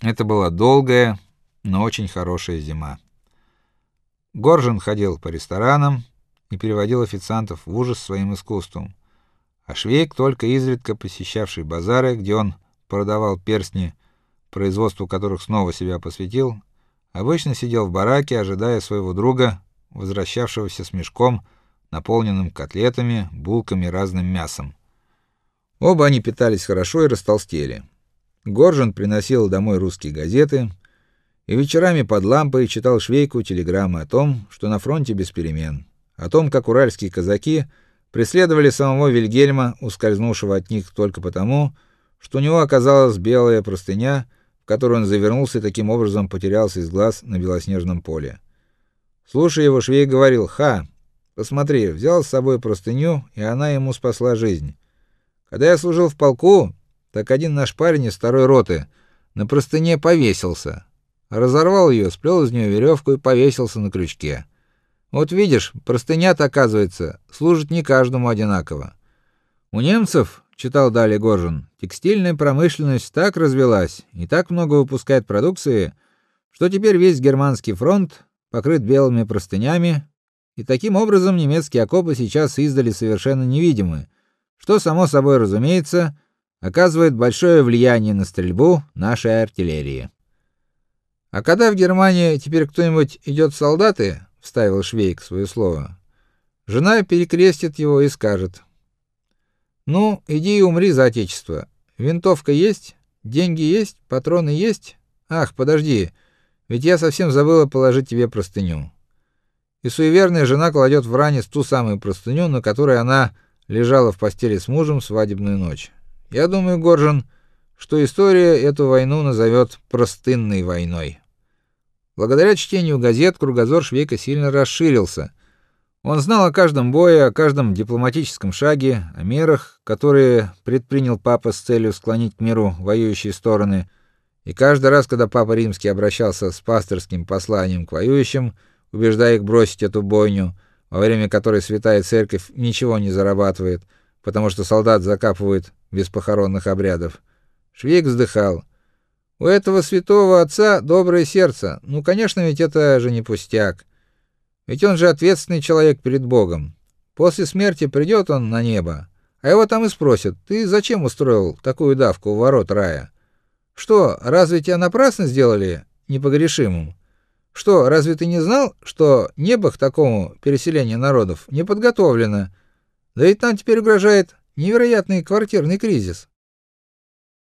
Это была долгая, но очень хорошая зима. Горжен ходил по ресторанам и переводил официантов в ужас своим искусством. А Швейк, только изредка посещавший базары, где он продавал перстни, производству которых снова себя посвятил, обычно сидел в бараке, ожидая своего друга, возвращавшегося с мешком, наполненным котлетами, булками и разным мясом. Оба они питались хорошо и растолстели. Горжен приносил домой русские газеты и вечерами под лампой читал Швейку телеграммы о том, что на фронте без перемен, о том, как уральские казаки преследовали самого Вильгельма, ускользнувшего от них только потому, что у него оказалась белая простыня, в которую он завернулся и таким образом потерялся из глаз на белоснежном поле. Слушая его, Швейк говорил: "Ха, посмотри, взял с собой простыню, и она ему спасла жизнь. Когда я служил в полку, так один наш парень из второй роты на простыне повесился. Разорвал ее, сплел из нее веревку и повесился на крючке. Вот видишь, простыня-то, оказывается, служит не каждому одинаково. У немцев, читал далее Горжин, текстильная промышленность так развилась и так много выпускает продукции, что теперь весь германский фронт покрыт белыми простынями, и таким образом немецкие окопы сейчас издали совершенно невидимы что само собой разумеется оказывает большое влияние на стрельбу нашей артиллерии. А когда в Германии теперь кто-нибудь идет солдаты, вставил Швейк свое слово. Жена перекрестит его и скажет: "Ну, иди и умри за отечество. Винтовка есть, деньги есть, патроны есть. Ах, подожди, ведь я совсем забыла положить тебе простыню". И суеверная жена кладет в ранец ту самую простыню, на которой она лежала в постели с мужем в свадебную ночь. Я думаю, Горжен, что история эту войну назовет простынной войной. Благодаря чтению газет кругозор Швейка сильно расширился. Он знал о каждом бое, о каждом дипломатическом шаге, о мерах, которые предпринял папа с целью склонить к миру воюющие стороны. И каждый раз, когда папа Римский обращался с пасторским посланием к воюющим, убеждая их бросить эту бойню, во время которой святая церковь ничего не зарабатывает, потому что солдат закапывают без похоронных обрядов. Швейк вздыхал. У этого святого отца доброе сердце. Ну, конечно, ведь это же не пустяк. Ведь он же ответственный человек перед Богом. После смерти придет он на небо, а его там и спросят: "Ты зачем устроил такую давку у ворот рая? Что, разве тебя напрасно сделали непогрешимым?" Что, разве ты не знал, что небо к такому переселению народов не подготовлено? Да и там теперь угрожает невероятный квартирный кризис.